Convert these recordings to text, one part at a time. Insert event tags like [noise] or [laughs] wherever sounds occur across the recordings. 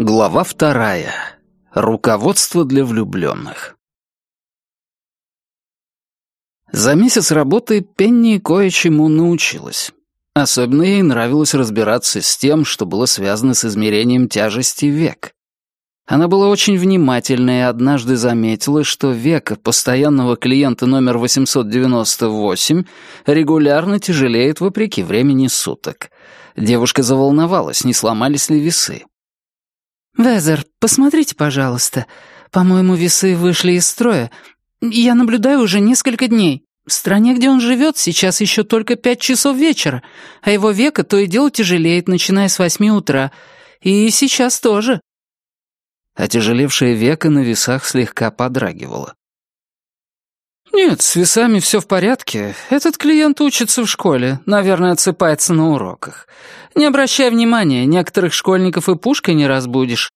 Глава вторая. Руководство для влюбленных. За месяц работы Пенни кое-чему научилась. Особенно ей нравилось разбираться с тем, что было связано с измерением тяжести век. Она была очень внимательна и однажды заметила, что века постоянного клиента номер 898 регулярно тяжелеет вопреки времени суток. Девушка заволновалась, не сломались ли весы. «Везер, посмотрите, пожалуйста. По-моему, весы вышли из строя. Я наблюдаю уже несколько дней. В стране, где он живет, сейчас еще только пять часов вечера, а его века то и дело тяжелеет, начиная с восьми утра. И сейчас тоже». Отяжелевшее веко на весах слегка подрагивало. «Нет, с весами все в порядке. Этот клиент учится в школе, наверное, отсыпается на уроках. Не обращай внимания, некоторых школьников и пушкой не разбудишь».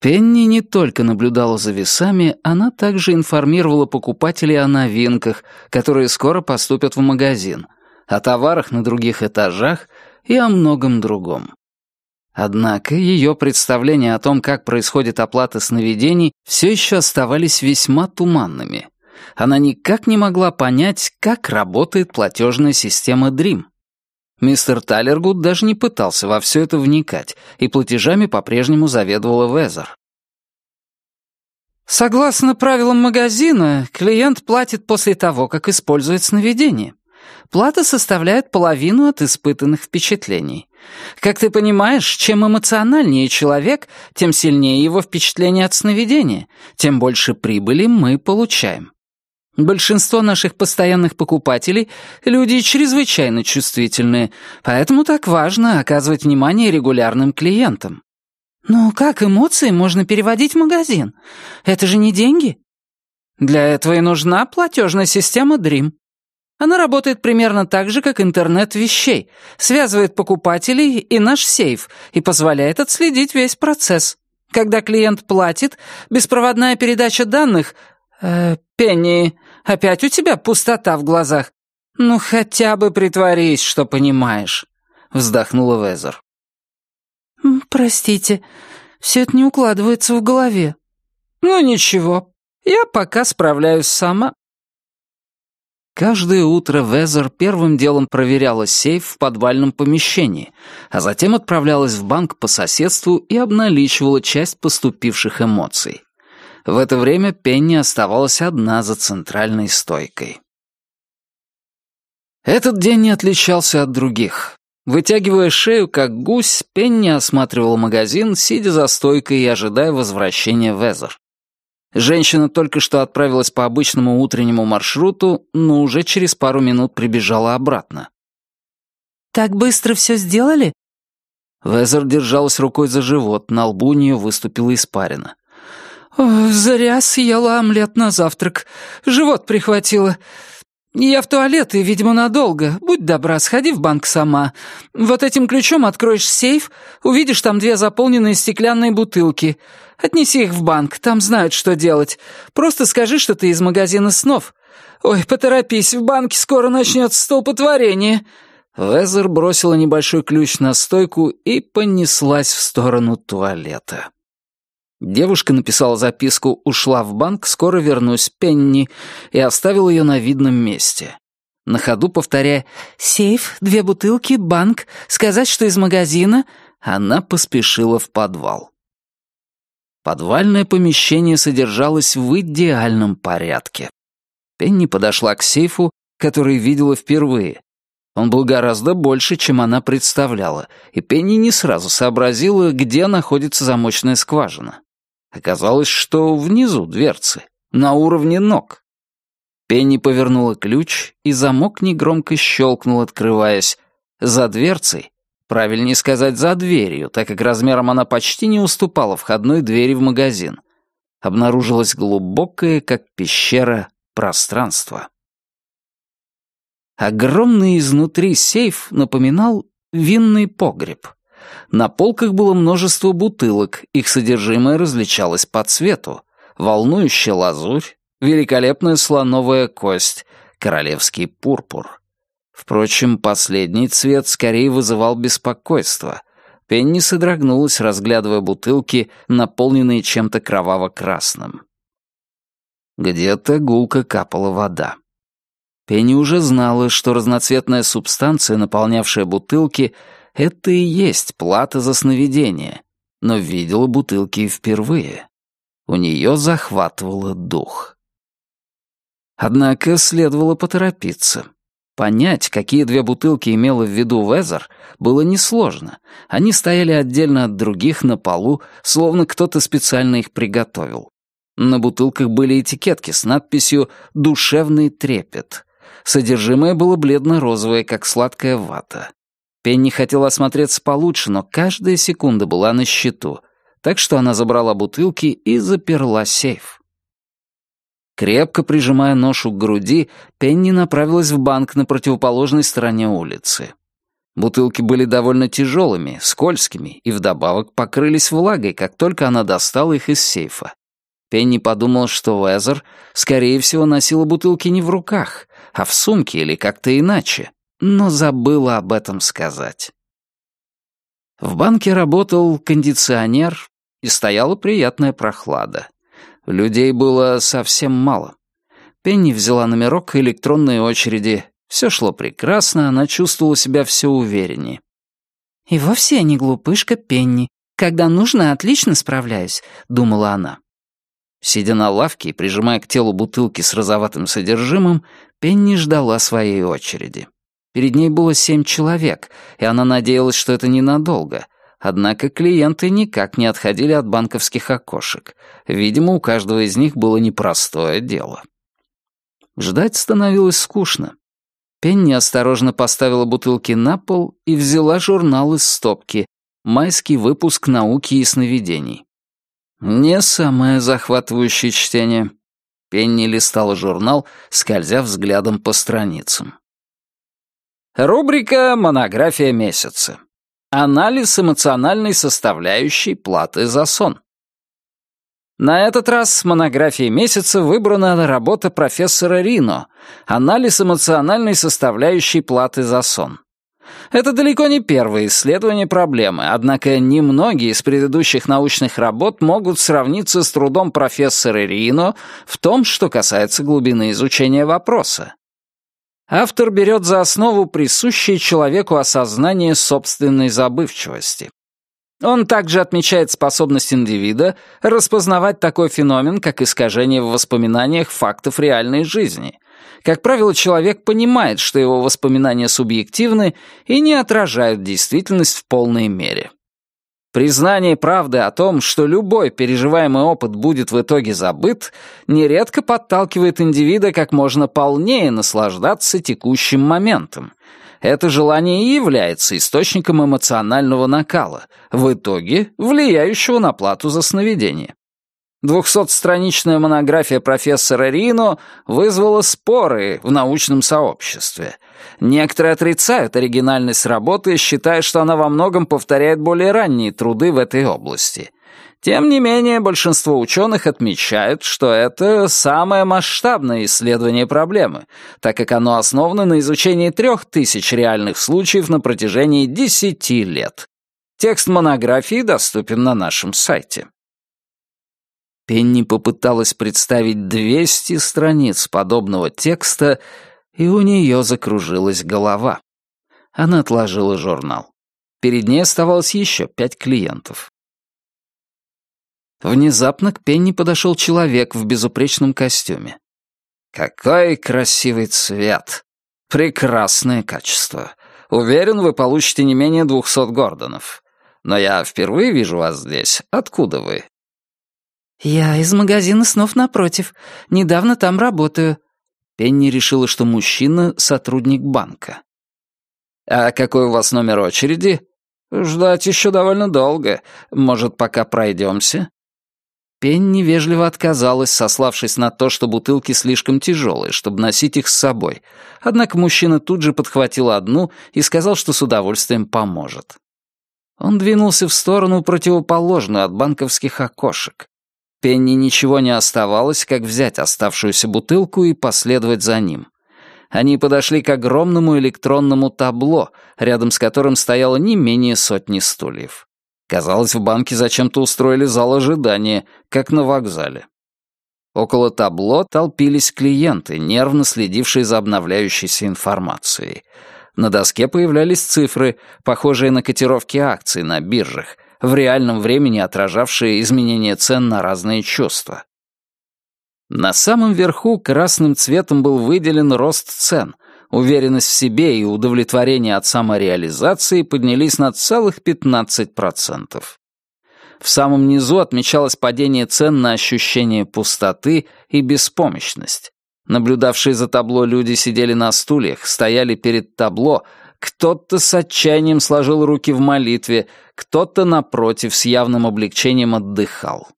Пенни не только наблюдала за весами, она также информировала покупателей о новинках, которые скоро поступят в магазин, о товарах на других этажах и о многом другом. Однако ее представления о том, как происходит оплата сновидений, все еще оставались весьма туманными. Она никак не могла понять, как работает платежная система Dream. Мистер Талергуд даже не пытался во все это вникать, и платежами по-прежнему заведовала Везер. Согласно правилам магазина, клиент платит после того, как использует сновидение. Плата составляет половину от испытанных впечатлений. Как ты понимаешь, чем эмоциональнее человек, тем сильнее его впечатление от сновидения, тем больше прибыли мы получаем. Большинство наших постоянных покупателей — люди чрезвычайно чувствительные, поэтому так важно оказывать внимание регулярным клиентам. Но как эмоции можно переводить в магазин? Это же не деньги. Для этого и нужна платежная система Dream. Она работает примерно так же, как интернет вещей, связывает покупателей и наш сейф и позволяет отследить весь процесс. Когда клиент платит, беспроводная передача данных... Э, Пенни, опять у тебя пустота в глазах. Ну, хотя бы притворись, что понимаешь», — вздохнула Везер. «Простите, все это не укладывается в голове». «Ну, ничего, я пока справляюсь сама». Каждое утро Везер первым делом проверяла сейф в подвальном помещении, а затем отправлялась в банк по соседству и обналичивала часть поступивших эмоций. В это время Пенни оставалась одна за центральной стойкой. Этот день не отличался от других. Вытягивая шею, как гусь, Пенни осматривал магазин, сидя за стойкой и ожидая возвращения Везер. Женщина только что отправилась по обычному утреннему маршруту, но уже через пару минут прибежала обратно. «Так быстро все сделали?» Везер держалась рукой за живот, на лбу у нее выступила испарина. «Зря съела омлет на завтрак. Живот прихватило. Я в туалет и, видимо, надолго. Будь добра, сходи в банк сама. Вот этим ключом откроешь сейф, увидишь там две заполненные стеклянные бутылки. Отнеси их в банк, там знают, что делать. Просто скажи, что ты из магазина снов. Ой, поторопись, в банке скоро начнется столпотворение». Везер бросила небольшой ключ на стойку и понеслась в сторону туалета. Девушка написала записку «Ушла в банк, скоро вернусь, Пенни» и оставила ее на видном месте. На ходу повторяя «Сейф, две бутылки, банк, сказать, что из магазина», она поспешила в подвал. Подвальное помещение содержалось в идеальном порядке. Пенни подошла к сейфу, который видела впервые. Он был гораздо больше, чем она представляла, и Пенни не сразу сообразила, где находится замочная скважина. Оказалось, что внизу дверцы, на уровне ног. Пенни повернула ключ, и замок негромко щелкнул, открываясь. За дверцей Правильнее сказать, за дверью, так как размером она почти не уступала входной двери в магазин. Обнаружилось глубокое, как пещера, пространство. Огромный изнутри сейф напоминал винный погреб. На полках было множество бутылок, их содержимое различалось по цвету. Волнующая лазурь, великолепная слоновая кость, королевский пурпур. Впрочем, последний цвет скорее вызывал беспокойство. Пенни содрогнулась, разглядывая бутылки, наполненные чем-то кроваво-красным. Где-то гулко капала вода. Пенни уже знала, что разноцветная субстанция, наполнявшая бутылки, это и есть плата за сновидение, но видела бутылки впервые. У нее захватывало дух. Однако следовало поторопиться. Понять, какие две бутылки имела в виду Везер, было несложно. Они стояли отдельно от других на полу, словно кто-то специально их приготовил. На бутылках были этикетки с надписью «Душевный трепет». Содержимое было бледно-розовое, как сладкая вата. Пенни хотела осмотреться получше, но каждая секунда была на счету, так что она забрала бутылки и заперла сейф. Крепко прижимая ношу к груди, Пенни направилась в банк на противоположной стороне улицы. Бутылки были довольно тяжелыми, скользкими и вдобавок покрылись влагой, как только она достала их из сейфа. Пенни подумал, что Уэзер, скорее всего, носила бутылки не в руках, а в сумке или как-то иначе, но забыла об этом сказать. В банке работал кондиционер, и стояла приятная прохлада. Людей было совсем мало. Пенни взяла номерок электронной очереди. Все шло прекрасно, она чувствовала себя все увереннее. «И вовсе не глупышка Пенни. Когда нужно, отлично справляюсь», — думала она. Сидя на лавке и прижимая к телу бутылки с розоватым содержимым, Пенни ждала своей очереди. Перед ней было семь человек, и она надеялась, что это ненадолго, Однако клиенты никак не отходили от банковских окошек. Видимо, у каждого из них было непростое дело. Ждать становилось скучно. Пенни осторожно поставила бутылки на пол и взяла журнал из стопки «Майский выпуск науки и сновидений». Не самое захватывающее чтение. Пенни листала журнал, скользя взглядом по страницам. Рубрика «Монография месяца». Анализ эмоциональной составляющей платы за сон. На этот раз монографией месяца выбрана работа профессора Рино «Анализ эмоциональной составляющей платы за сон». Это далеко не первое исследование проблемы, однако немногие из предыдущих научных работ могут сравниться с трудом профессора Рино в том, что касается глубины изучения вопроса автор берет за основу присущее человеку осознание собственной забывчивости. Он также отмечает способность индивида распознавать такой феномен, как искажение в воспоминаниях фактов реальной жизни. Как правило, человек понимает, что его воспоминания субъективны и не отражают действительность в полной мере. Признание правды о том, что любой переживаемый опыт будет в итоге забыт, нередко подталкивает индивида как можно полнее наслаждаться текущим моментом. Это желание и является источником эмоционального накала, в итоге влияющего на плату за сновидение. Двухсотстраничная монография профессора Рино вызвала споры в научном сообществе. Некоторые отрицают оригинальность работы, считая, что она во многом повторяет более ранние труды в этой области. Тем не менее, большинство ученых отмечают, что это самое масштабное исследование проблемы, так как оно основано на изучении трех тысяч реальных случаев на протяжении десяти лет. Текст монографии доступен на нашем сайте. Пенни попыталась представить 200 страниц подобного текста, и у нее закружилась голова. Она отложила журнал. Перед ней оставалось еще пять клиентов. Внезапно к Пенни подошел человек в безупречном костюме. «Какой красивый цвет! Прекрасное качество! Уверен, вы получите не менее двухсот гордонов. Но я впервые вижу вас здесь. Откуда вы?» «Я из магазина снов напротив. Недавно там работаю». Пенни решила, что мужчина — сотрудник банка. «А какой у вас номер очереди?» «Ждать еще довольно долго. Может, пока пройдемся?» Пенни вежливо отказалась, сославшись на то, что бутылки слишком тяжелые, чтобы носить их с собой. Однако мужчина тут же подхватил одну и сказал, что с удовольствием поможет. Он двинулся в сторону, противоположную от банковских окошек. Пенни ничего не оставалось, как взять оставшуюся бутылку и последовать за ним. Они подошли к огромному электронному табло, рядом с которым стояло не менее сотни стульев. Казалось, в банке зачем-то устроили зал ожидания, как на вокзале. Около табло толпились клиенты, нервно следившие за обновляющейся информацией. На доске появлялись цифры, похожие на котировки акций на биржах, в реальном времени отражавшие изменения цен на разные чувства. На самом верху красным цветом был выделен рост цен. Уверенность в себе и удовлетворение от самореализации поднялись на целых 15%. В самом низу отмечалось падение цен на ощущение пустоты и беспомощность. Наблюдавшие за табло люди сидели на стульях, стояли перед табло, кто-то с отчаянием сложил руки в молитве, кто-то, напротив, с явным облегчением отдыхал.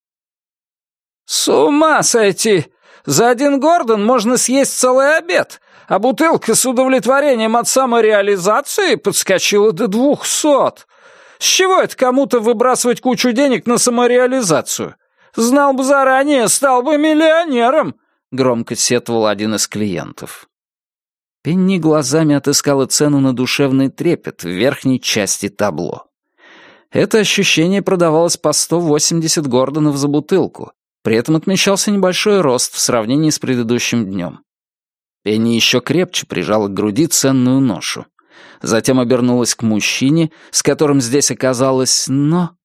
«С ума сойти! За один Гордон можно съесть целый обед, а бутылка с удовлетворением от самореализации подскочила до двухсот. С чего это кому-то выбрасывать кучу денег на самореализацию? Знал бы заранее, стал бы миллионером!» — громко сетовал один из клиентов. Пенни глазами отыскала цену на душевный трепет в верхней части табло. Это ощущение продавалось по 180 гордонов за бутылку, при этом отмечался небольшой рост в сравнении с предыдущим днем. Пенни еще крепче прижала к груди ценную ношу. Затем обернулась к мужчине, с которым здесь оказалось, но...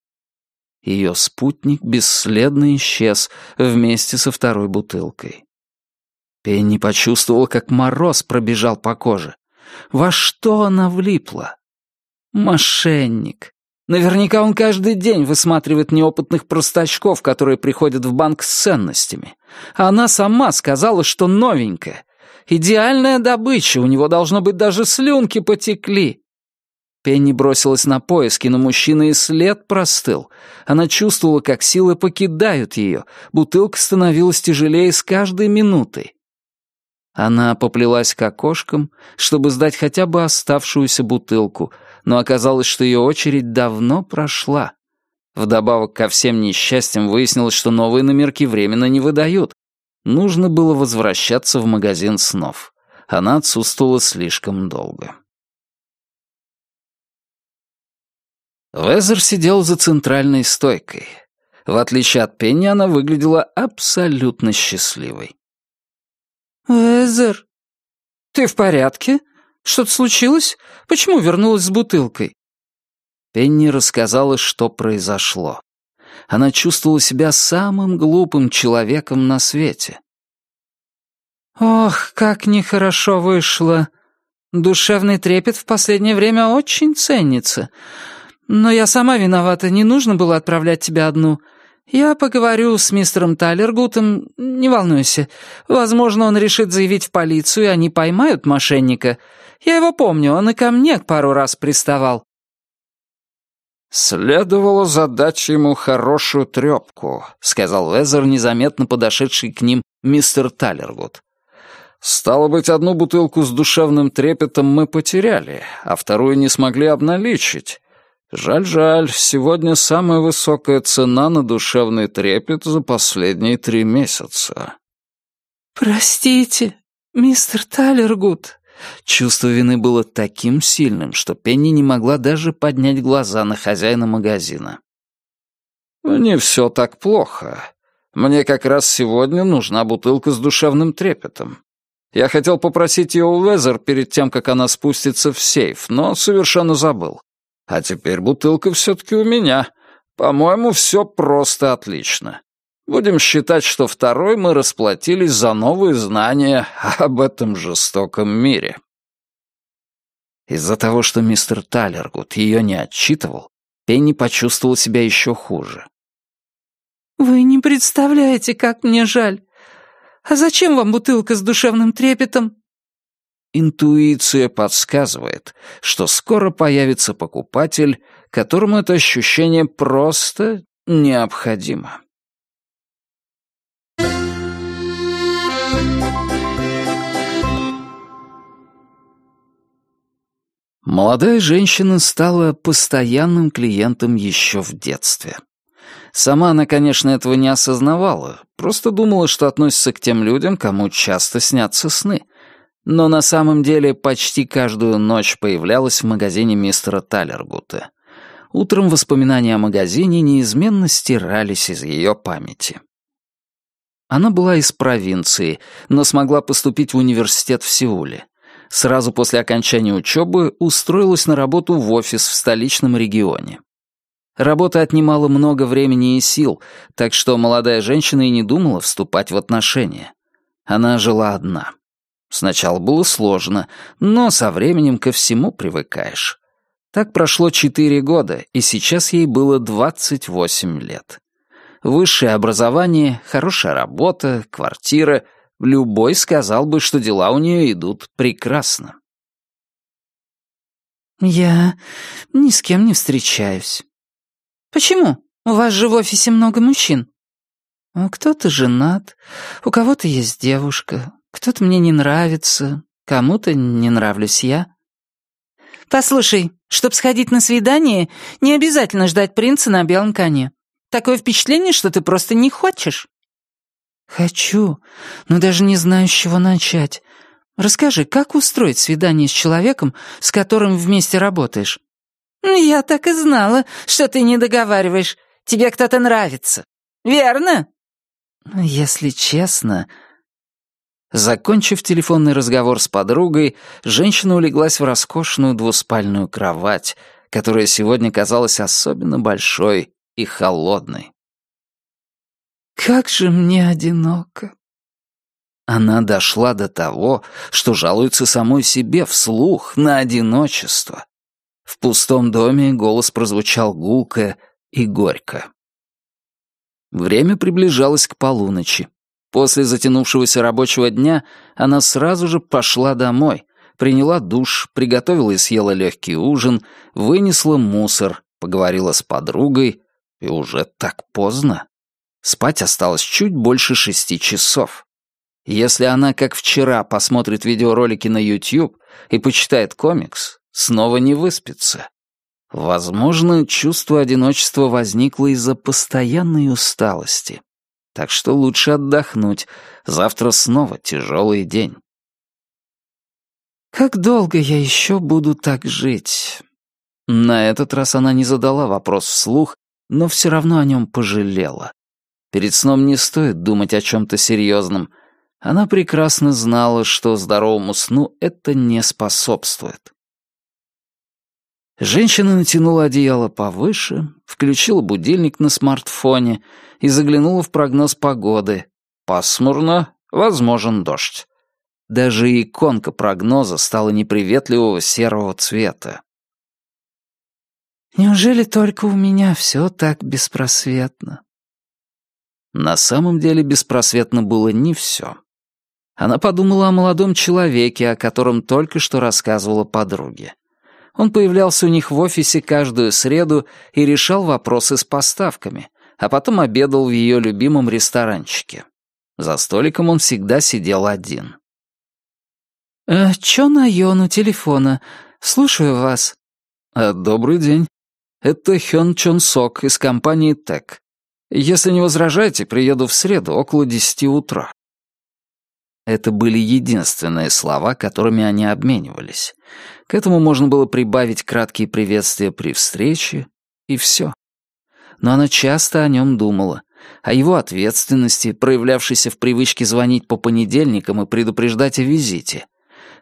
Ее спутник бесследно исчез вместе со второй бутылкой. Пенни почувствовала, как мороз пробежал по коже. Во что она влипла? Мошенник. Наверняка он каждый день высматривает неопытных простачков, которые приходят в банк с ценностями. А она сама сказала, что новенькая. Идеальная добыча, у него должно быть даже слюнки потекли. Пенни бросилась на поиски, но мужчина и след простыл. Она чувствовала, как силы покидают ее. Бутылка становилась тяжелее с каждой минутой. Она поплелась к окошкам, чтобы сдать хотя бы оставшуюся бутылку, но оказалось, что ее очередь давно прошла. Вдобавок ко всем несчастьям выяснилось, что новые номерки временно не выдают. Нужно было возвращаться в магазин снов. Она отсутствовала слишком долго. Везер сидел за центральной стойкой. В отличие от Пенни, она выглядела абсолютно счастливой. «Везер, ты в порядке?» Что-то случилось? Почему вернулась с бутылкой?» Пенни рассказала, что произошло. Она чувствовала себя самым глупым человеком на свете. «Ох, как нехорошо вышло. Душевный трепет в последнее время очень ценится. Но я сама виновата, не нужно было отправлять тебя одну. Я поговорю с мистером Тайлергутом, не волнуйся. Возможно, он решит заявить в полицию, и они поймают мошенника. Я его помню, он и ко мне пару раз приставал». «Следовало задать ему хорошую трепку», — сказал Лезер, незаметно подошедший к ним мистер Таллергуд. «Стало быть, одну бутылку с душевным трепетом мы потеряли, а вторую не смогли обналичить. Жаль-жаль, сегодня самая высокая цена на душевный трепет за последние три месяца». «Простите, мистер Таллергуд», Чувство вины было таким сильным, что Пенни не могла даже поднять глаза на хозяина магазина. «Не все так плохо. Мне как раз сегодня нужна бутылка с душевным трепетом. Я хотел попросить ее у Везер перед тем, как она спустится в сейф, но совершенно забыл. А теперь бутылка все-таки у меня. По-моему, все просто отлично. Будем считать, что второй мы расплатились за новые знания об этом жестоком мире. Из-за того, что мистер Талергут ее не отчитывал, Пенни почувствовал себя еще хуже. «Вы не представляете, как мне жаль. А зачем вам бутылка с душевным трепетом?» Интуиция подсказывает, что скоро появится покупатель, которому это ощущение просто необходимо. Молодая женщина стала постоянным клиентом еще в детстве. Сама она, конечно, этого не осознавала, просто думала, что относится к тем людям, кому часто снятся сны. Но на самом деле почти каждую ночь появлялась в магазине мистера Талергута. Утром воспоминания о магазине неизменно стирались из ее памяти. Она была из провинции, но смогла поступить в университет в Сеуле. Сразу после окончания учебы устроилась на работу в офис в столичном регионе. Работа отнимала много времени и сил, так что молодая женщина и не думала вступать в отношения. Она жила одна. Сначала было сложно, но со временем ко всему привыкаешь. Так прошло четыре года, и сейчас ей было 28 лет. Высшее образование, хорошая работа, квартира. Любой сказал бы, что дела у нее идут прекрасно. «Я ни с кем не встречаюсь», «Почему? У вас же в офисе много мужчин». «Кто-то женат, у кого-то есть девушка, кто-то мне не нравится, кому-то не нравлюсь я». «Послушай, чтобы сходить на свидание, не обязательно ждать принца на белом коне. Такое впечатление, что ты просто не хочешь». «Хочу, но даже не знаю, с чего начать. Расскажи, как устроить свидание с человеком, с которым вместе работаешь?» «Я так и знала, что ты не договариваешь. Тебе кто-то нравится. Верно?» «Если честно...» Закончив телефонный разговор с подругой, женщина улеглась в роскошную двуспальную кровать, которая сегодня казалась особенно большой и холодной. «Как же мне одиноко!» Она дошла до того, что жалуется самой себе вслух на одиночество. В пустом доме голос прозвучал гулко и горько. Время приближалось к полуночи. После затянувшегося рабочего дня она сразу же пошла домой, приняла душ, приготовила и съела легкий ужин, вынесла мусор, поговорила с подругой, и уже так поздно. Спать осталось чуть больше шести часов. Если она, как вчера, посмотрит видеоролики на YouTube и почитает комикс, снова не выспится. Возможно, чувство одиночества возникло из-за постоянной усталости. Так что лучше отдохнуть. Завтра снова тяжелый день. «Как долго я еще буду так жить?» На этот раз она не задала вопрос вслух, но все равно о нем пожалела. Перед сном не стоит думать о чем-то серьезном. Она прекрасно знала, что здоровому сну это не способствует. Женщина натянула одеяло повыше, включила будильник на смартфоне и заглянула в прогноз погоды. Пасмурно, возможен дождь. Даже иконка прогноза стала неприветливого серого цвета. «Неужели только у меня все так беспросветно?» На самом деле беспросветно было не все. Она подумала о молодом человеке, о котором только что рассказывала подруге. Он появлялся у них в офисе каждую среду и решал вопросы с поставками, а потом обедал в ее любимом ресторанчике. За столиком он всегда сидел один. «Э, «Чё на Йон у телефона? Слушаю вас». «Э, «Добрый день. Это Хён Чон Сок из компании ТЭК. Если не возражаете, приеду в среду около десяти утра». Это были единственные слова, которыми они обменивались. К этому можно было прибавить краткие приветствия при встрече, и все. Но она часто о нем думала, о его ответственности, проявлявшейся в привычке звонить по понедельникам и предупреждать о визите,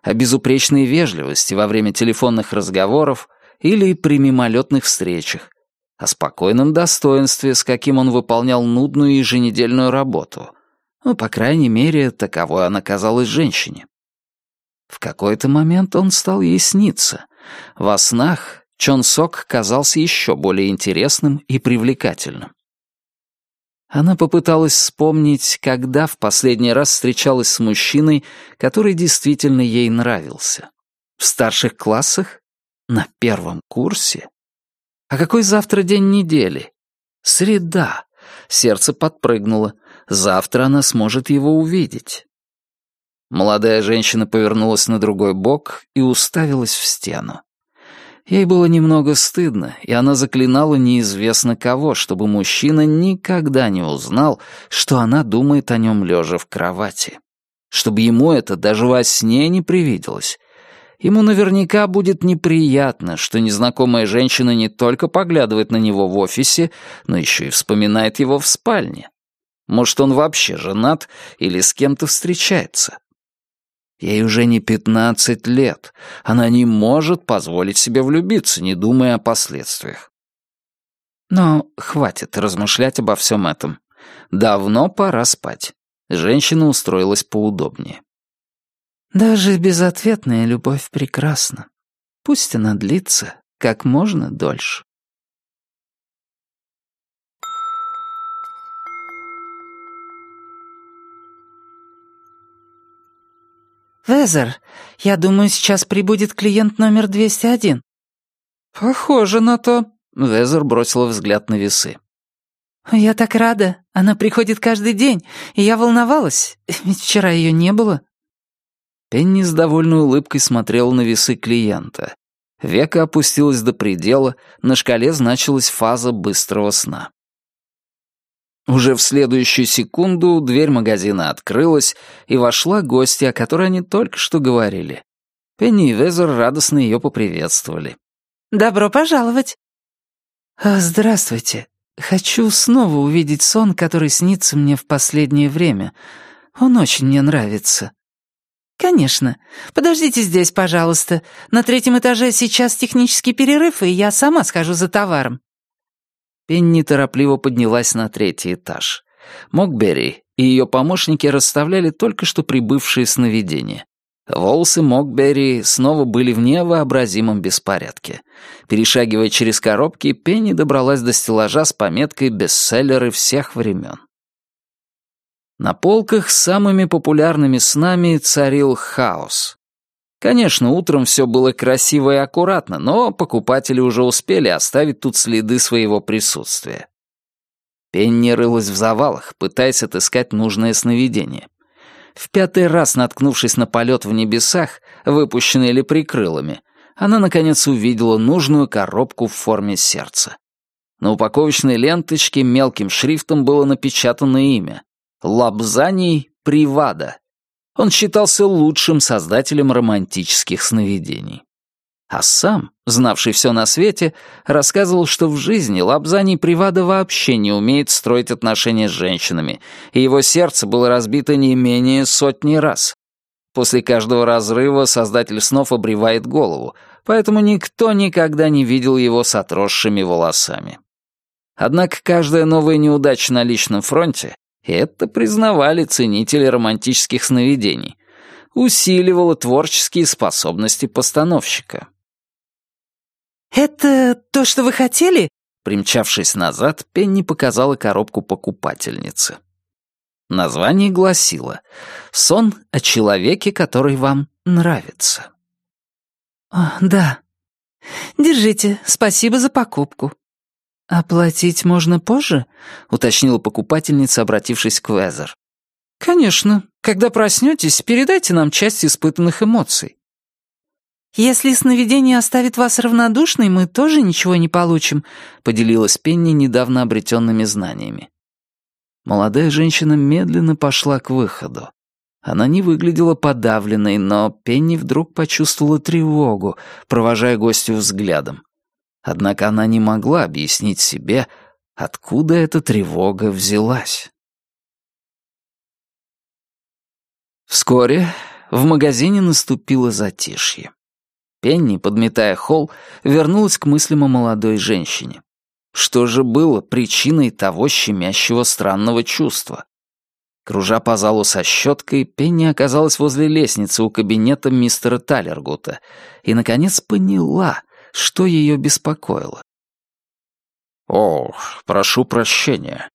о безупречной вежливости во время телефонных разговоров или при мимолетных встречах, о спокойном достоинстве, с каким он выполнял нудную еженедельную работу — ну, по крайней мере, таковой она казалась женщине. В какой-то момент он стал ей сниться. Во снах Чон Сок казался еще более интересным и привлекательным. Она попыталась вспомнить, когда в последний раз встречалась с мужчиной, который действительно ей нравился. В старших классах? На первом курсе? А какой завтра день недели? Среда. Сердце подпрыгнуло. Завтра она сможет его увидеть. Молодая женщина повернулась на другой бок и уставилась в стену. Ей было немного стыдно, и она заклинала неизвестно кого, чтобы мужчина никогда не узнал, что она думает о нем лежа в кровати. чтобы ему это даже во сне не привиделось. Ему наверняка будет неприятно, что незнакомая женщина не только поглядывает на него в офисе, но еще и вспоминает его в спальне. Может, он вообще женат или с кем-то встречается. Ей уже не пятнадцать лет. Она не может позволить себе влюбиться, не думая о последствиях. Но хватит размышлять обо всем этом. Давно пора спать. Женщина устроилась поудобнее. Даже безответная любовь прекрасна. Пусть она длится как можно дольше. «Везер, я думаю, сейчас прибудет клиент номер 201». «Похоже на то», — Везер бросила взгляд на весы. «Я так рада. Она приходит каждый день, и я волновалась, ведь вчера ее не было». Пенни с довольной улыбкой смотрела на весы клиента. Века опустилась до предела, на шкале значилась фаза быстрого сна. Уже в следующую секунду дверь магазина открылась, и вошла гостья, о которой они только что говорили. Пенни и Везер радостно ее поприветствовали. «Добро пожаловать!» «А, «Здравствуйте. Хочу снова увидеть сон, который снится мне в последнее время. Он очень мне нравится». «Конечно. Подождите здесь, пожалуйста. На третьем этаже сейчас технический перерыв, и я сама схожу за товаром». Пенни торопливо поднялась на третий этаж. Мокберри и ее помощники расставляли только что прибывшие сновидения. Волосы Мокберри снова были в невообразимом беспорядке. Перешагивая через коробки, Пенни добралась до стеллажа с пометкой «Бестселлеры всех времен». На полках с самыми популярными снами царил хаос. Конечно, утром все было красиво и аккуратно, но покупатели уже успели оставить тут следы своего присутствия. Пенни рылась в завалах, пытаясь отыскать нужное сновидение. В пятый раз, наткнувшись на полет в небесах, выпущенный или прикрылами, она, наконец, увидела нужную коробку в форме сердца. На упаковочной ленточке мелким шрифтом было напечатано имя — Лабзаний Привада. Он считался лучшим создателем романтических сновидений. А сам, знавший все на свете, рассказывал, что в жизни Лапзаний Привада вообще не умеет строить отношения с женщинами, и его сердце было разбито не менее сотни раз. После каждого разрыва создатель снов обревает голову, поэтому никто никогда не видел его с отросшими волосами. Однако каждая новая неудача на личном фронте это признавали ценители романтических сновидений, усиливало творческие способности постановщика. «Это то, что вы хотели?» Примчавшись назад, Пенни показала коробку покупательнице. Название гласило «Сон о человеке, который вам нравится». О, «Да. Держите, спасибо за покупку». «Оплатить можно позже?» — уточнила покупательница, обратившись к Везер. «Конечно. Когда проснетесь, передайте нам часть испытанных эмоций». «Если сновидение оставит вас равнодушной, мы тоже ничего не получим», — поделилась Пенни недавно обретенными знаниями. Молодая женщина медленно пошла к выходу. Она не выглядела подавленной, но Пенни вдруг почувствовала тревогу, провожая гостю взглядом. Однако она не могла объяснить себе, откуда эта тревога взялась. Вскоре в магазине наступило затишье. Пенни, подметая холл, вернулась к мыслям о молодой женщине. Что же было причиной того щемящего странного чувства? Кружа по залу со щеткой, Пенни оказалась возле лестницы у кабинета мистера Талергута и, наконец, поняла, что ее беспокоило. «О, прошу прощения.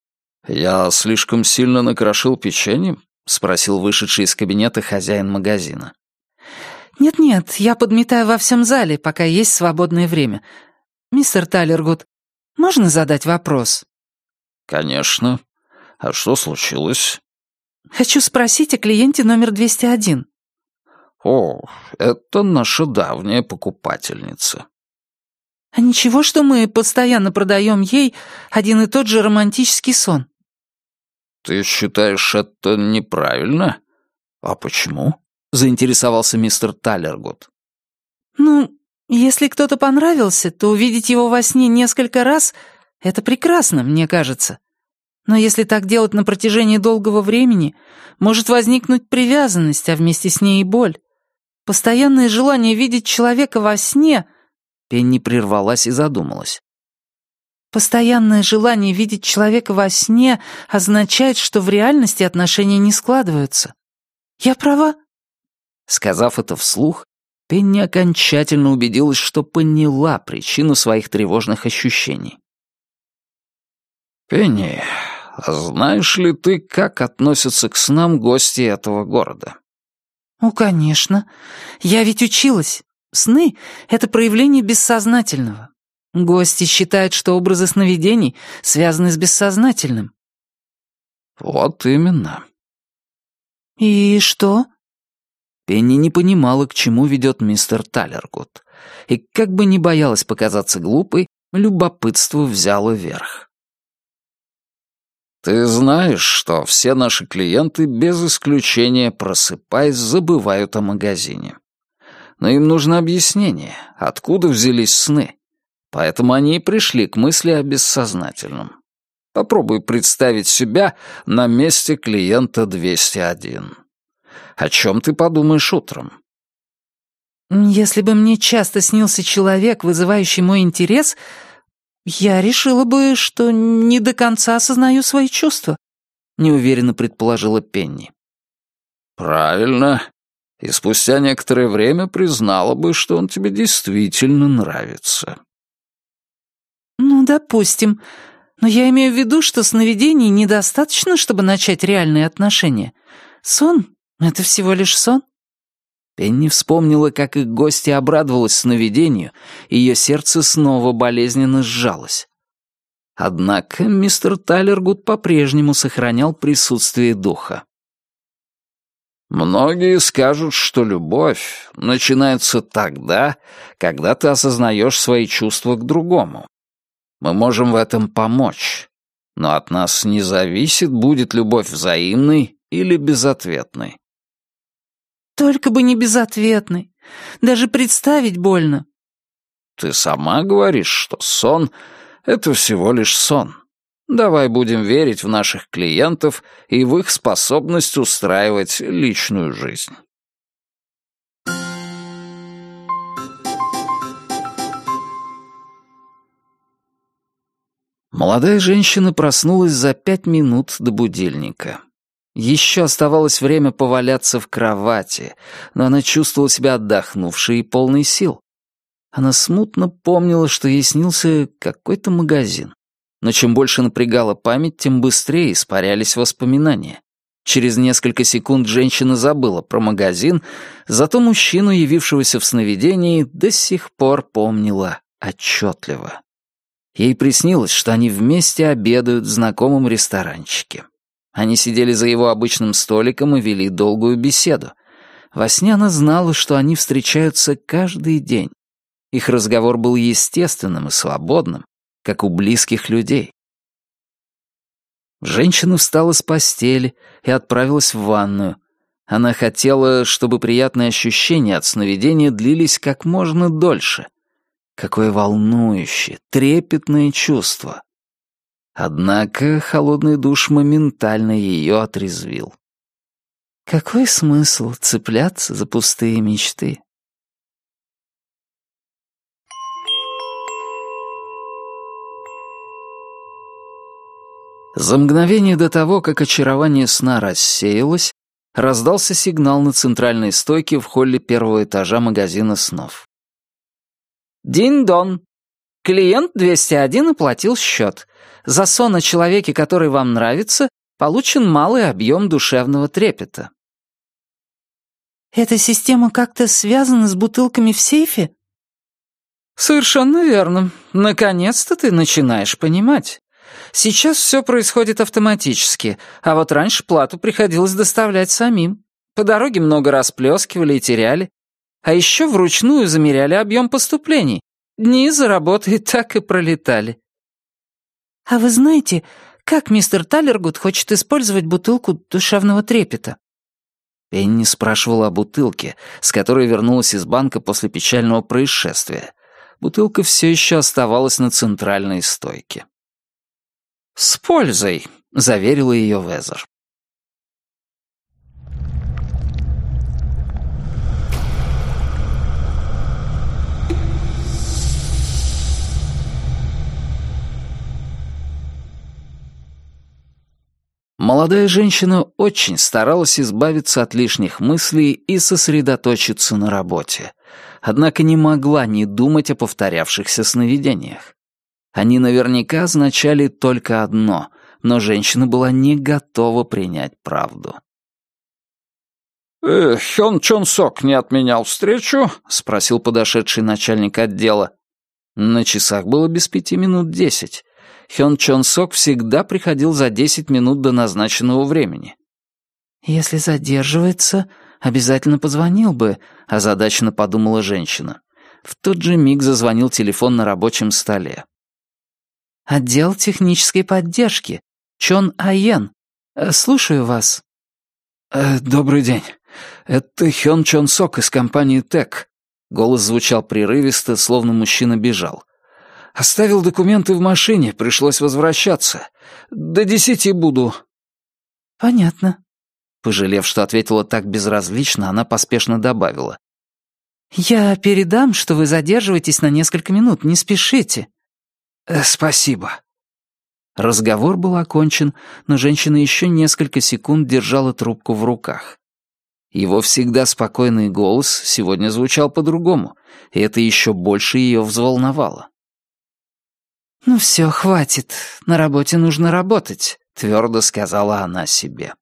Я слишком сильно накрошил печеньем?» — спросил вышедший из кабинета хозяин магазина. «Нет-нет, я подметаю во всем зале, пока есть свободное время. Мистер Талергуд, можно задать вопрос?» «Конечно. А что случилось?» «Хочу спросить о клиенте номер 201». «О, это наша давняя покупательница. А ничего, что мы постоянно продаем ей один и тот же романтический сон? Ты считаешь это неправильно? «А почему?» — заинтересовался мистер Таллергуд. «Ну, если кто-то понравился, то увидеть его во сне несколько раз — это прекрасно, мне кажется. Но если так делать на протяжении долгого времени, может возникнуть привязанность, а вместе с ней и боль. Постоянное желание видеть человека во сне...» Пенни прервалась и задумалась. Постоянное желание видеть человека во сне означает, что в реальности отношения не складываются. Я права?» Сказав это вслух, Пенни окончательно убедилась, что поняла причину своих тревожных ощущений. «Пенни, знаешь ли ты, как относятся к снам гости этого города?» «Ну, конечно. Я ведь училась. Сны — это проявление бессознательного. Гости считают, что образы сновидений связаны с бессознательным. Вот именно. И что? Пенни не понимала, к чему ведет мистер Талергут. И как бы не боялась показаться глупой, любопытство взяло верх. Ты знаешь, что все наши клиенты без исключения, просыпаясь, забывают о магазине. Но им нужно объяснение, откуда взялись сны. Поэтому они и пришли к мысли о бессознательном. Попробуй представить себя на месте клиента 201. О чем ты подумаешь утром? Если бы мне часто снился человек, вызывающий мой интерес, я решила бы, что не до конца осознаю свои чувства, неуверенно предположила Пенни. Правильно. И спустя некоторое время признала бы, что он тебе действительно нравится. «Ну, допустим. Но я имею в виду, что сновидений недостаточно, чтобы начать реальные отношения. Сон — это всего лишь сон». Пенни вспомнила, как их гости обрадовалась сновидению, и ее сердце снова болезненно сжалось. Однако мистер Тайлергуд по-прежнему сохранял присутствие духа. «Многие скажут, что любовь начинается тогда, когда ты осознаешь свои чувства к другому. Мы можем в этом помочь. Но от нас не зависит, будет любовь взаимной или безответной. Только бы не безответной. Даже представить больно. Ты сама говоришь, что сон — это всего лишь сон. Давай будем верить в наших клиентов и в их способность устраивать личную жизнь. Молодая женщина проснулась за пять минут до будильника. Еще оставалось время поваляться в кровати, но она чувствовала себя отдохнувшей и полной сил. Она смутно помнила, что ей снился какой-то магазин. Но чем больше напрягала память, тем быстрее испарялись воспоминания. Через несколько секунд женщина забыла про магазин, зато мужчину, явившегося в сновидении, до сих пор помнила отчетливо. Ей приснилось, что они вместе обедают в знакомом ресторанчике. Они сидели за его обычным столиком и вели долгую беседу. Во сне она знала, что они встречаются каждый день. Их разговор был естественным и свободным, как у близких людей. Женщина встала с постели и отправилась в ванную. Она хотела, чтобы приятные ощущения от сновидения длились как можно дольше. Какое волнующее, трепетное чувство. Однако холодный душ моментально ее отрезвил. Какой смысл цепляться за пустые мечты? За мгновение до того, как очарование сна рассеялось, раздался сигнал на центральной стойке в холле первого этажа магазина снов. «Динь-дон! Клиент 201 оплатил счет. За сон о человеке, который вам нравится, получен малый объем душевного трепета». «Эта система как-то связана с бутылками в сейфе?» «Совершенно верно. Наконец-то ты начинаешь понимать. Сейчас все происходит автоматически, а вот раньше плату приходилось доставлять самим. По дороге много раз плескивали и теряли. А еще вручную замеряли объем поступлений. Дни за работой [laughs] так и пролетали. «А вы знаете, как мистер Таллергуд хочет использовать бутылку душевного трепета?» Пенни спрашивала о бутылке, с которой вернулась из банка после печального происшествия. Бутылка все еще оставалась на центральной стойке. «С пользой», — заверила ее Везер. Молодая женщина очень старалась избавиться от лишних мыслей и сосредоточиться на работе, однако не могла не думать о повторявшихся сновидениях. Они наверняка означали только одно, но женщина была не готова принять правду. «Э, «Хён Чон Сок не отменял встречу?» — спросил подошедший начальник отдела. На часах было без пяти минут десять. Хён Чон Сок всегда приходил за десять минут до назначенного времени. «Если задерживается, обязательно позвонил бы», — озадаченно подумала женщина. В тот же миг зазвонил телефон на рабочем столе. «Отдел технической поддержки. Чон Аен. Э, слушаю вас». Э, «Добрый день. Это Хён Чон Сок из компании ТЭК». Голос звучал прерывисто, словно мужчина бежал. Оставил документы в машине, пришлось возвращаться. До десяти буду». «Понятно». Пожалев, что ответила так безразлично, она поспешно добавила. «Я передам, что вы задерживаетесь на несколько минут, не спешите». Э, «Спасибо». Разговор был окончен, но женщина еще несколько секунд держала трубку в руках. Его всегда спокойный голос сегодня звучал по-другому, и это еще больше ее взволновало. «Ну все, хватит. На работе нужно работать», — твердо сказала она себе.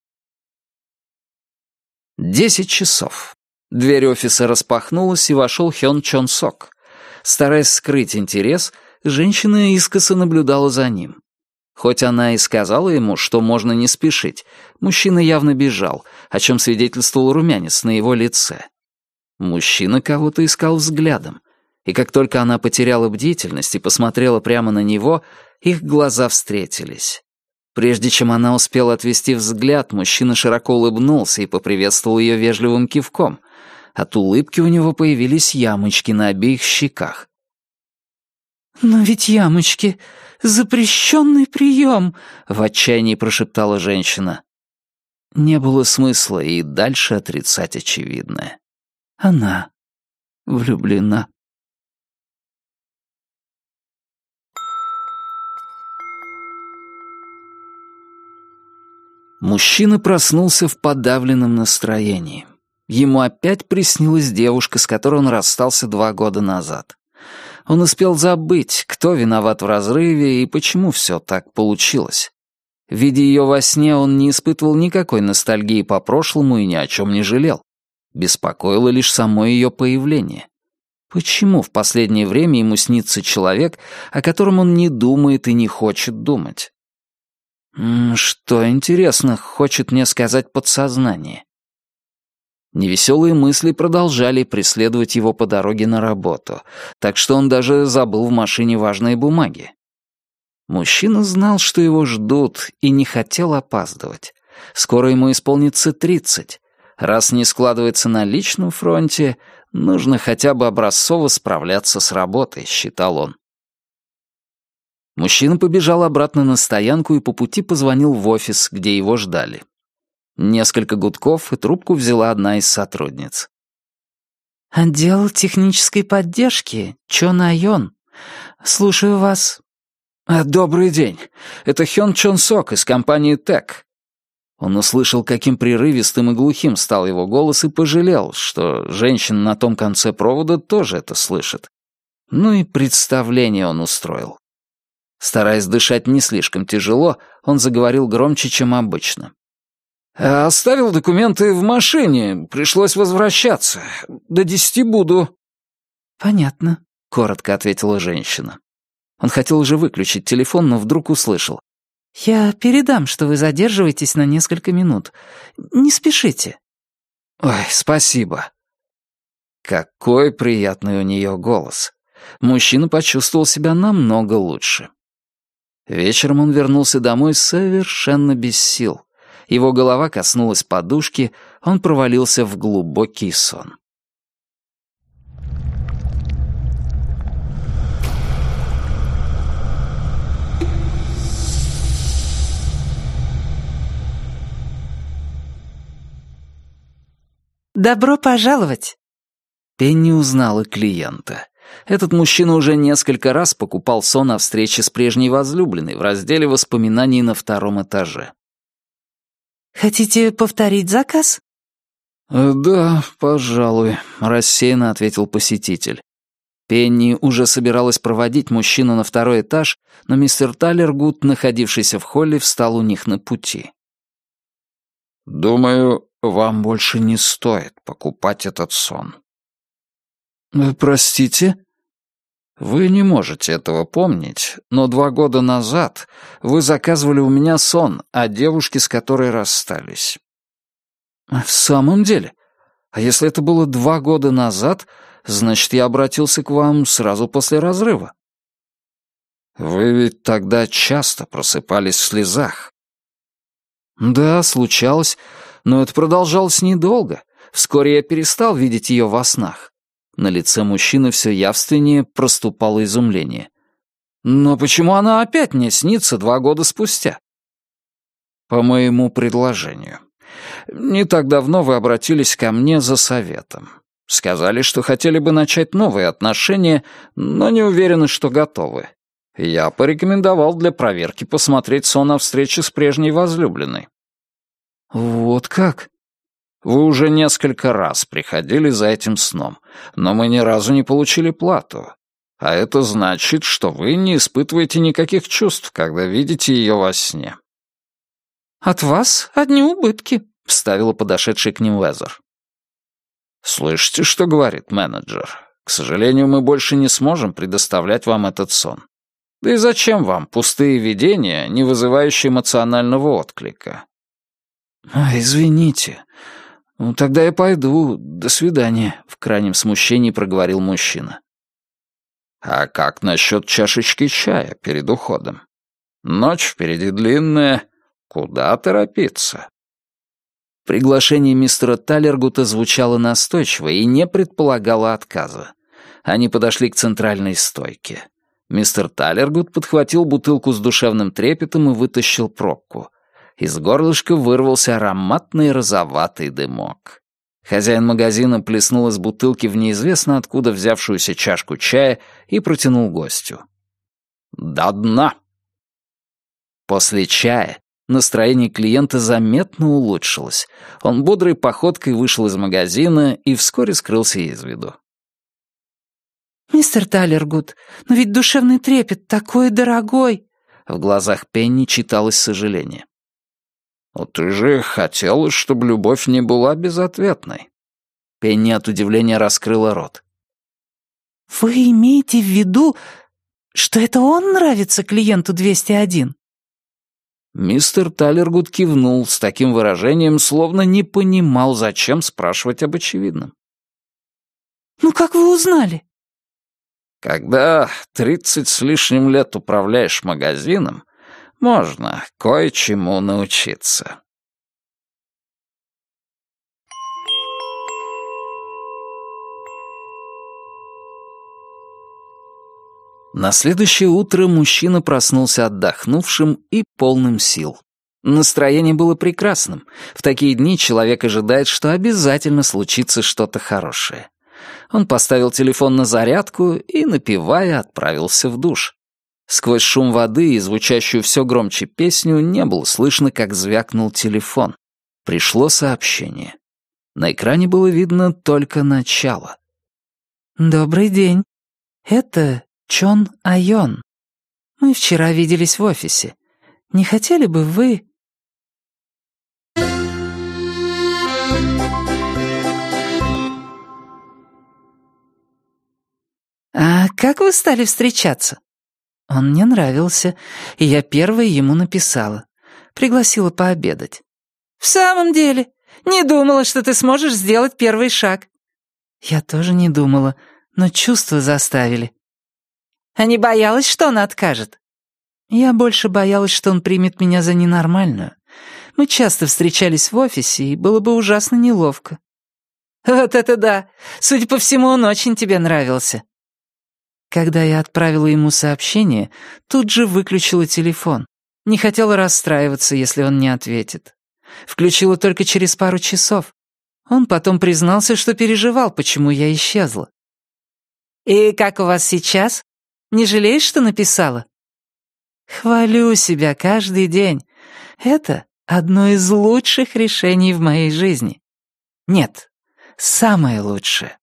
Десять часов. Дверь офиса распахнулась, и вошел Хён Чон Сок. Стараясь скрыть интерес, женщина искоса наблюдала за ним. Хоть она и сказала ему, что можно не спешить, мужчина явно бежал, о чем свидетельствовал румянец на его лице. Мужчина кого-то искал взглядом, и как только она потеряла бдительность и посмотрела прямо на него, их глаза встретились. Прежде чем она успела отвести взгляд, мужчина широко улыбнулся и поприветствовал ее вежливым кивком. От улыбки у него появились ямочки на обеих щеках. «Но ведь ямочки — запрещенный прием!» — в отчаянии прошептала женщина. Не было смысла и дальше отрицать очевидное. Она влюблена. Мужчина проснулся в подавленном настроении. Ему опять приснилась девушка, с которой он расстался два года назад. Он успел забыть, кто виноват в разрыве и почему все так получилось. Видя ее во сне, он не испытывал никакой ностальгии по прошлому и ни о чем не жалел. Беспокоило лишь само ее появление. Почему в последнее время ему снится человек, о котором он не думает и не хочет думать? Что, интересно, хочет мне сказать подсознание? Невеселые мысли продолжали преследовать его по дороге на работу, так что он даже забыл в машине важные бумаги. Мужчина знал, что его ждут, и не хотел опаздывать. Скоро ему исполнится тридцать. Раз не складывается на личном фронте, нужно хотя бы образцово справляться с работой, считал он. Мужчина побежал обратно на стоянку и по пути позвонил в офис, где его ждали. Несколько гудков, и трубку взяла одна из сотрудниц. «Отдел технической поддержки, Чон Айон. Слушаю вас». «Э, «Добрый день. Это Хён Чон Сок из компании ТЭК». Он услышал, каким прерывистым и глухим стал его голос и пожалел, что женщина на том конце провода тоже это слышит. Ну и представление он устроил. Стараясь дышать не слишком тяжело, он заговорил громче, чем обычно. «Оставил документы в машине, пришлось возвращаться. До десяти буду». «Понятно», — коротко ответила женщина. Он хотел уже выключить телефон, но вдруг услышал. «Я передам, что вы задерживаетесь на несколько минут. Не спешите». «Ой, спасибо». Какой приятный у нее голос. Мужчина почувствовал себя намного лучше. Вечером он вернулся домой совершенно без сил. Его голова коснулась подушки, он провалился в глубокий сон. «Добро пожаловать!» Пенни узнала клиента. Этот мужчина уже несколько раз покупал сон о встрече с прежней возлюбленной в разделе воспоминаний на втором этаже. «Хотите повторить заказ?» «Э, «Да, пожалуй», — рассеянно ответил посетитель. Пенни уже собиралась проводить мужчину на второй этаж, но мистер Талергуд, находившийся в холле, встал у них на пути. «Думаю, вам больше не стоит покупать этот сон». «Э, «Простите?» «Вы не можете этого помнить, но два года назад вы заказывали у меня сон о девушке, с которой расстались». «В самом деле? А если это было два года назад, значит, я обратился к вам сразу после разрыва». «Вы ведь тогда часто просыпались в слезах». «Да, случалось, но это продолжалось недолго. Вскоре я перестал видеть ее во снах. На лице мужчины все явственнее проступало изумление. «Но почему она опять мне снится два года спустя?» «По моему предложению. Не так давно вы обратились ко мне за советом. Сказали, что хотели бы начать новые отношения, но не уверены, что готовы. Я порекомендовал для проверки посмотреть сон о встрече с прежней возлюбленной. «Вот как?» «Вы уже несколько раз приходили за этим сном, но мы ни разу не получили плату. А это значит, что вы не испытываете никаких чувств, когда видите ее во сне». «От вас одни убытки», — вставила подошедший к ним Везер. «Слышите, что говорит менеджер? К сожалению, мы больше не сможем предоставлять вам этот сон. Да и зачем вам пустые видения, не вызывающие эмоционального отклика? «Извините. Ну, тогда я пойду. До свидания», — в крайнем смущении проговорил мужчина. «А как насчет чашечки чая перед уходом? Ночь впереди длинная. Куда торопиться?» Приглашение мистера Талергута звучало настойчиво и не предполагало отказа. Они подошли к центральной стойке. Мистер Талергут подхватил бутылку с душевным трепетом и вытащил пробку. Из горлышка вырвался ароматный розоватый дымок. Хозяин магазина плеснул из бутылки в неизвестно откуда взявшуюся чашку чая и протянул гостю. «До дна!» После чая настроение клиента заметно улучшилось. Он бодрой походкой вышел из магазина и вскоре скрылся из виду. «Мистер Талергуд, но ведь душевный трепет такой дорогой!» В глазах Пенни читалось сожаление. «Но ты же хотела, чтобы любовь не была безответной». Пенни от удивления раскрыла рот. «Вы имеете в виду, что это он нравится клиенту 201?» Мистер Талергуд кивнул с таким выражением, словно не понимал, зачем спрашивать об очевидном. «Ну как вы узнали?» «Когда тридцать с лишним лет управляешь магазином, можно кое-чему научиться. На следующее утро мужчина проснулся отдохнувшим и полным сил. Настроение было прекрасным. В такие дни человек ожидает, что обязательно случится что-то хорошее. Он поставил телефон на зарядку и, напивая, отправился в душ. Сквозь шум воды и звучащую все громче песню не было слышно, как звякнул телефон. Пришло сообщение. На экране было видно только начало. «Добрый день. Это Чон Айон. Мы вчера виделись в офисе. Не хотели бы вы...» «А как вы стали встречаться?» Он мне нравился, и я первой ему написала. Пригласила пообедать. «В самом деле? Не думала, что ты сможешь сделать первый шаг». Я тоже не думала, но чувства заставили. А не боялась, что он откажет? Я больше боялась, что он примет меня за ненормальную. Мы часто встречались в офисе, и было бы ужасно неловко». «Вот это да! Судя по всему, он очень тебе нравился». Когда я отправила ему сообщение, тут же выключила телефон. Не хотела расстраиваться, если он не ответит. Включила только через пару часов. Он потом признался, что переживал, почему я исчезла. «И как у вас сейчас? Не жалеешь, что написала?» «Хвалю себя каждый день. Это одно из лучших решений в моей жизни. Нет, самое лучшее».